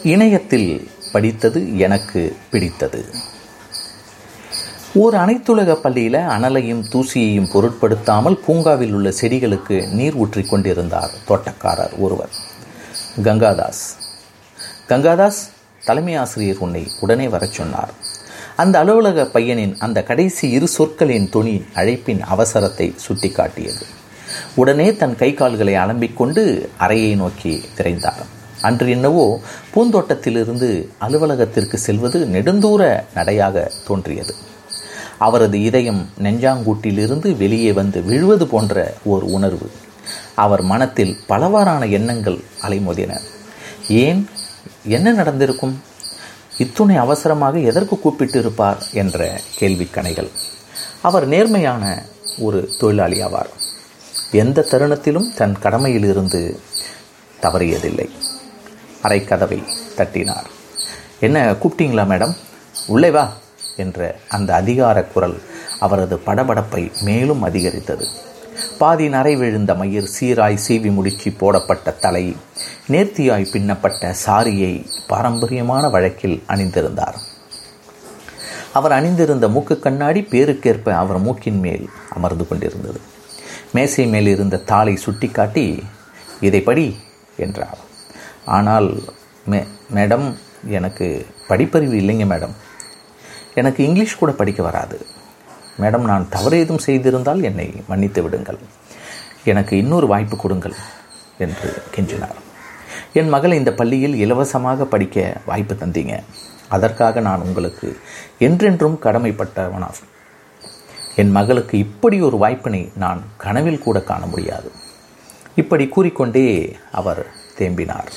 இணையத்தில் படித்தது எனக்கு பிடித்தது. ஓர் அனைத்துலக பள்ளியில் அனலையும் தூசியையும் பொருட்படுத்தாமல் பூங்காவில் உள்ள செடிகளுக்கு நீர் ஊற்றிக் கொண்டிருந்தார் தோட்டக்காரர் ஒருவர் கங்காதாஸ். கங்காதாஸ் தலைமை ஆசிரியர் உன்னை உடனே வரச் சொன்னார். அந்த அலுவலக பையனின் அந்த கடைசி இரு சொற்களின் துணி அழைப்பின் அவசரத்தை சுட்டிக்காட்டியது. உடனே தன் கை கால்களை அலம்பிக்கொண்டு அறையை நோக்கி திரைந்தார். அன்று என்னவோ பூந்தோட்டத்திலிருந்து அலுவலகத்திற்கு செல்வது நெடுந்தூர நடையாக தோன்றியது. அவரது இதயம் நெஞ்சாங்கூட்டிலிருந்து வெளியே வந்து விழுவது போன்ற ஓர் உணர்வு. அவர் மனத்தில் பலவாறான எண்ணங்கள் அலைமோதின. ஏன்? என்ன நடந்திருக்கும்? இத்துணை அவசரமாக எதற்கு கூப்பிட்டு இருப்பார் என்ற கேள்விக்கணைகள் அவர் நேர்மையான ஒரு தொழிலாளி ஆவார். எந்த தருணத்திலும் தன் கடமையிலிருந்து தவறியதில்லை. அரைக்கதவை தட்டினார். என்ன கூப்பிட்டீங்களா மேடம்? உள்ளே வா என்ற அந்த அதிகார குரல் அவரது படபடப்பை மேலும் அதிகரித்தது. பாதி நரை விழுந்த மயிர் சீராய் சீவி முடிச்சு போடப்பட்ட தலை நேர்த்தியாய் பின்னப்பட்ட சாரியை பாரம்பரியமான வழக்கில் அணிந்திருந்தார். அவர் அணிந்திருந்த மூக்கு கண்ணாடி பேருக்கேற்ப அவர் மூக்கின் மேல் அமர்ந்து கொண்டிருந்தது. மேசை மேல் இருந்த தாளை சுட்டிக்காட்டி இதை படி என்றார். ஆனால் மே மேடம் எனக்கு படிப்பறிவு இல்லைங்க மேடம். எனக்கு இங்கிலீஷ் கூட படிக்க வராது. மேடம் நான் தவறு ஏதும் செய்திருந்தால் என்னை மன்னித்து விடுங்கள். எனக்கு இன்னொரு வாய்ப்பு கொடுங்கள் என்று கெஞ்சினார். என் மகளை இந்த பள்ளியில் இலவசமாக படிக்க வாய்ப்பு தந்தீங்க. அதற்காக நான் உங்களுக்கு என்றென்றும் கடமைப்பட்டவனாகும் என் மகளுக்கு இப்படி ஒரு வாய்ப்பினை நான் கனவில் கூட காண முடியாது. இப்படி கூறிக்கொண்டே அவர் தேம்பினார்.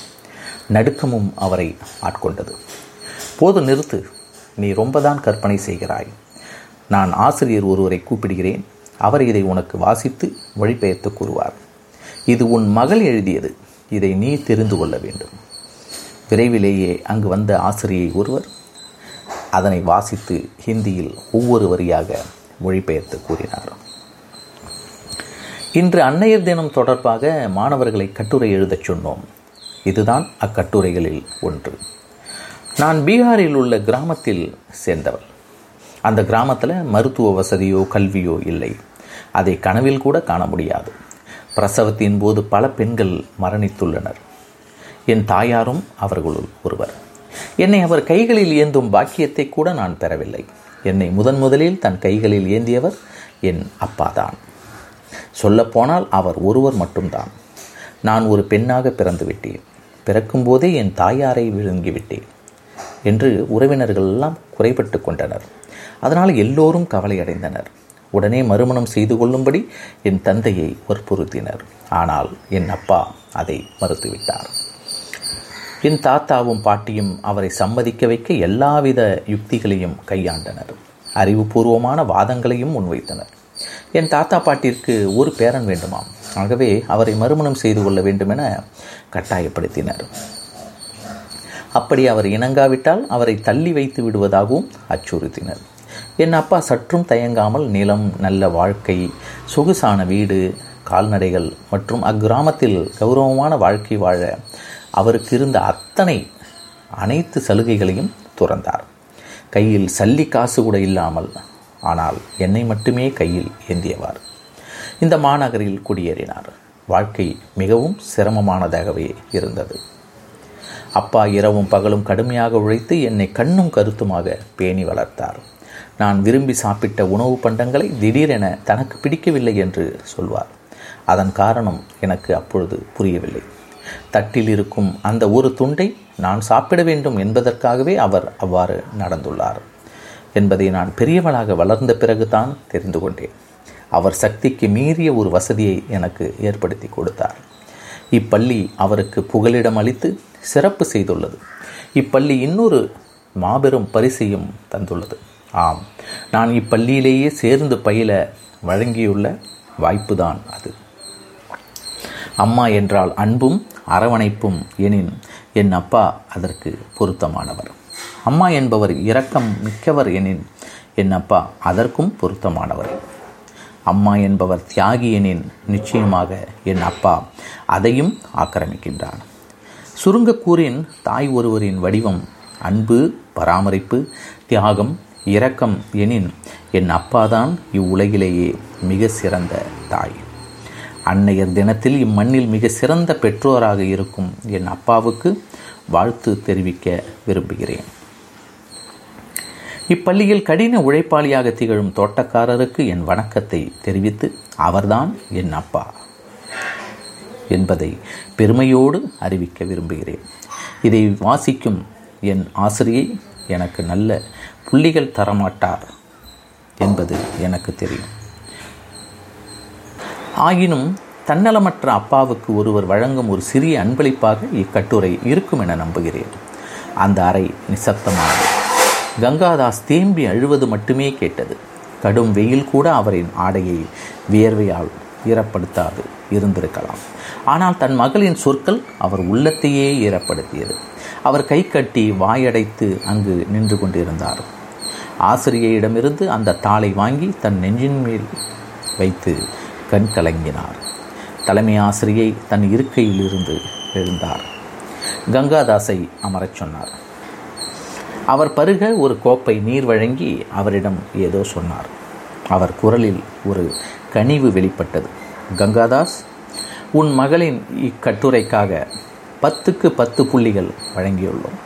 நடுக்கமும் அவரை ஆட்கொண்டது. போது நிறுத்து நீ ரொம்பதான் கற்பனை செய்கிறாய். நான் ஆசிரியர் ஒருவரை கூப்பிடுகிறேன். அவர் இதை உனக்கு வாசித்து வழிபெயர்த்து கூறுவார். இது உன் மகள் எழுதியது. இதை நீ தெரிந்து கொள்ள வேண்டும். விரைவிலேயே அங்கு வந்த ஆசிரியை ஒருவர் அதனை வாசித்து ஹிந்தியில் ஒவ்வொரு வரியாக மொழிபெயர்த்து கூறினார். இன்று அன்னையர் தினம் தொடர்பாக மாணவர்களை கட்டுரை எழுதச் சொன்னோம். இதுதான் அக்கட்டுரைகளில் ஒன்று. நான் பீகாரில் உள்ள கிராமத்தில் சேர்ந்தவள். அந்த கிராமத்தில் மருத்துவ வசதியோ கல்வியோ இல்லை. அதை கனவில் கூட காண முடியாது. பிரசவத்தின் போது பல பெண்கள் மரணித்துள்ளனர். என் தாயாரும் அவர்களுள் ஒருவர். என்னை அவர் கைகளில் ஏந்தும் பாக்கியத்தை கூட நான் பெறவில்லை. என்னை முதன் முதலில் தன் கைகளில் ஏந்தியவர் என் அப்பாதான். சொல்லப்போனால் அவர் ஒருவர் மட்டும்தான். நான் ஒரு பெண்ணாக பிறந்து விட்டேன் பிறக்கும்போதே என் தாயாரை விழுங்கிவிட்டேன் என்று உறவினர்கள் எல்லாம் குறைபட்டு கொண்டனர். அதனால் எல்லோரும் கவலையடைந்தனர். உடனே மறுமணம் செய்து கொள்ளும்படி என் தந்தையை வற்புறுத்தினர். ஆனால் என் அப்பா அதை மறுத்துவிட்டார். என் தாத்தாவும் பாட்டியும் அவரை சம்மதிக்க வைக்க எல்லாவித யுக்திகளையும் கையாண்டனர். அறிவுபூர்வமான வாதங்களையும் முன்வைத்தனர். என் தாத்தா பாட்டிற்கு ஒரு பேரன் வேண்டுமாம். ஆகவே அவரை மறுமணம் செய்து கொள்ள வேண்டுமென கட்டாயப்படுத்தினர். அப்படி அவர் இணங்காவிட்டால் அவரை தள்ளி வைத்து விடுவதாகவும் அச்சுறுத்தினர். என் அப்பா சற்றும் தயங்காமல் நிலம் நல்ல வாழ்க்கை சொகுசான வீடு கால்நடைகள் மற்றும் அக்கிராமத்தில் கௌரவமான வாழ்க்கை வாழ அவருக்கு இருந்த அத்தனை அனைத்து சலுகைகளையும் துறந்தார். கையில் சல்லி காசு கூட இல்லாமல் ஆனால் என்னை மட்டுமே கையில் ஏந்தியவார். இந்த மாநகரில் குடியேறினார். வாழ்க்கை மிகவும் சிரமமானதாகவே இருந்தது. அப்பா இரவும் பகலும் கடுமையாக உழைத்து என்னை கண்ணும் கருத்துமாக பேணி வளர்த்தார். நான் விரும்பி சாப்பிட்ட உணவு பண்டங்களை திடீரென தனக்கு பிடிக்கவில்லை என்று சொல்வார். அதன் காரணம் எனக்கு அப்பொழுது புரியவில்லை. தட்டில் இருக்கும் அந்த ஒரு துண்டை நான் சாப்பிட வேண்டும் என்பதற்காகவே அவர் அவ்வாறு நடந்துள்ளார். என்பதை நான் பெரியவளாக வளர்ந்த பிறகுதான் தெரிந்து கொண்டேன். அவர் சக்திக்கு மீறிய ஒரு வசதியை எனக்கு ஏற்படுத்தி கொடுத்தார். இப்பள்ளி அவருக்கு புகலிடம் அளித்து சிறப்பு செய்துள்ளது. இப்பள்ளி இன்னொரு மாபெரும் பரிசையும் தந்துள்ளது. ஆம் நான் இப்பள்ளியிலேயே சேர்ந்து பயில வழங்கியுள்ள வாய்ப்புதான் அது. அம்மா என்றால் அன்பும் அரவணைப்பும் எனின் என் அப்பா அதற்கு பொருத்தமானவர். அம்மா என்பவர் இரக்கம் மிக்கவர் எனின் என் அப்பா அதற்கும் பொருத்தமானவர். அம்மா என்பவர் தியாகி எனின் நிச்சயமாக என் அப்பா அதையும் ஆக்கிரமிக்கின்றான் சுருங்கக்கூறின் தாய் ஒருவரின் வடிவம் அன்பு பராமரிப்பு தியாகம் இரக்கம் எனின் என் அப்பாதான் இவ்வுலகிலேயே மிக சிறந்த தாய். அன்னையர் தினத்தில் இம்மண்ணில் மிக சிறந்த பெற்றோராக இருக்கும் என் அப்பாவுக்கு வாழ்த்து தெரிவிக்க விரும்புகிறேன். இப்பள்ளியில் கடின உழைப்பாளியாக திகழும் தோட்டக்காரருக்கு என் வணக்கத்தை தெரிவித்து அவர்தான் என் அப்பா என்பதை பெருமையோடு அறிவிக்க விரும்புகிறேன். இதை வாசிக்கும் என் ஆசிரியை எனக்கு நல்ல புள்ளிகள் தரமாட்டார் என்பது எனக்கு தெரியும். ஆயினும் தன்னலமற்ற அப்பாவுக்கு ஒருவர் வழங்கும் ஒரு சிறிய அன்பளிப்பாக இக்கட்டுரை இருக்கும் என நம்புகிறேன். அந்த அறை நிசப்தமானது. கங்காதாஸ் தேம்பி அழுவது மட்டுமே கேட்டது. கடும் வெயில் கூட அவரின் ஆடையை வியர்வையால் ஈரப்படுத்தாது இருந்திருக்கலாம். ஆனால் தன் மகளின் சொற்கள் அவர் உள்ளத்தையே ஈரப்படுத்தியது. அவர் கை கட்டி வாயடைத்து அங்கு நின்று கொண்டிருந்தார். ஆசிரியரிடமிருந்து அந்த தாளை வாங்கி தன் நெஞ்சின் மேல் வைத்து கண் கலங்கினார். தலைமை ஆசிரியை தன் இருக்கையிலிருந்து எழுந்தார். கங்காதாஸை அமரச் சொன்னார். அவர் பருக ஒரு கோப்பை நீர் வழங்கி அவரிடம் ஏதோ சொன்னார். அவர் குரலில் ஒரு கனிவு வெளிப்பட்டது. கங்காதாஸ் உன் மகளின் இக்கட்டுரைக்காக பத்துக்கு பத்து புள்ளிகள் வழங்கியுள்ளோம்.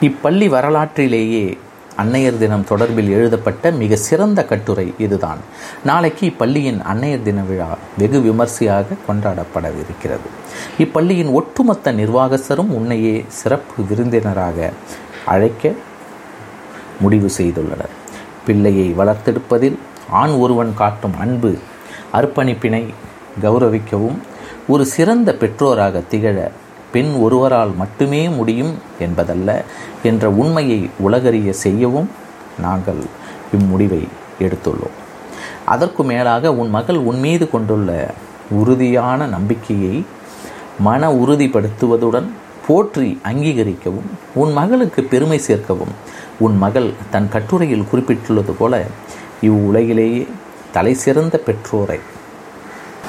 இப்பள்ளி வரலாற்றிலேயே அன்னையர் தினம் தொடர்பில் எழுதப்பட்ட மிக சிறந்த கட்டுரை இதுதான். நாளைக்கு இப்பள்ளியின் அன்னையர் தின விழா வெகு விமர்சையாக கொண்டாடப்படவிருக்கிறது. இப்பள்ளியின் ஒட்டுமொத்த நிர்வாகஸ்தரும் உன்னையே சிறப்பு விருந்தினராக அழைக்க முடிவு செய்துள்ளனர். பிள்ளையை வளர்த்தெடுப்பதில் ஆண் ஒருவன் காட்டும் அன்பு அர்ப்பணிப்பினை கௌரவிக்கவும் ஒரு சிறந்த பெற்றோராக திகழ பெண் ஒருவரால் மட்டுமே முடியும் என்பதல்ல என்ற உண்மையை உலகறிய செய்யவும் நாங்கள் இம்முடிவை எடுத்துள்ளோம். அதற்கு மேலாக உன் மகள் உன் மீது கொண்டுள்ள உறுதியான நம்பிக்கையை மன உறுதிப்படுத்துவதுடன் போற்றி அங்கீகரிக்கவும் உன் மகளுக்கு பெருமை சேர்க்கவும். உன் மகள் தன் கட்டுரையில் குறிப்பிட்டுள்ளது போல இவ்வுலகிலேயே தலை சிறந்த பெற்றோரை.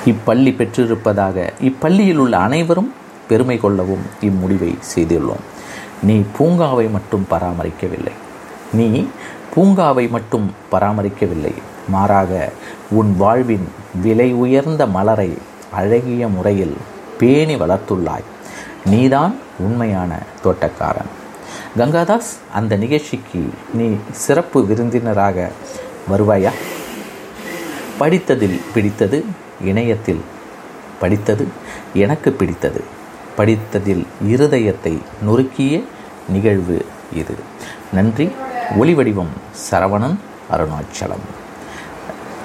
இப்பள்ளி பெற்றிருப்பதாக இப்பள்ளியில் உள்ள அனைவரும் பெருமை கொள்ளவும் இம்முடிவை செய்துள்ளோம். நீ பூங்காவை மட்டும் பராமரிக்கவில்லை. நீ பூங்காவை மட்டும் பராமரிக்கவில்லை. மாறாக உன் வாழ்வின் விலை உயர்ந்த மலரை அழகிய முறையில் பேணி வளர்த்துள்ளாய். நீதான் உண்மையான தோட்டக்காரன். கங்காதாஸ் அந்த நிகழ்ச்சிக்கு நீ சிறப்பு விருந்தினராக வருவாயா? படித்ததில் பிடித்தது இணையத்தில் படித்தது எனக்கு பிடித்தது. படித்ததில் இருதயத்தை நொறுக்கிய நிகழ்வு இது. நன்றி. ஒளி வடிவம் சரவணன் அருணாச்சலம்.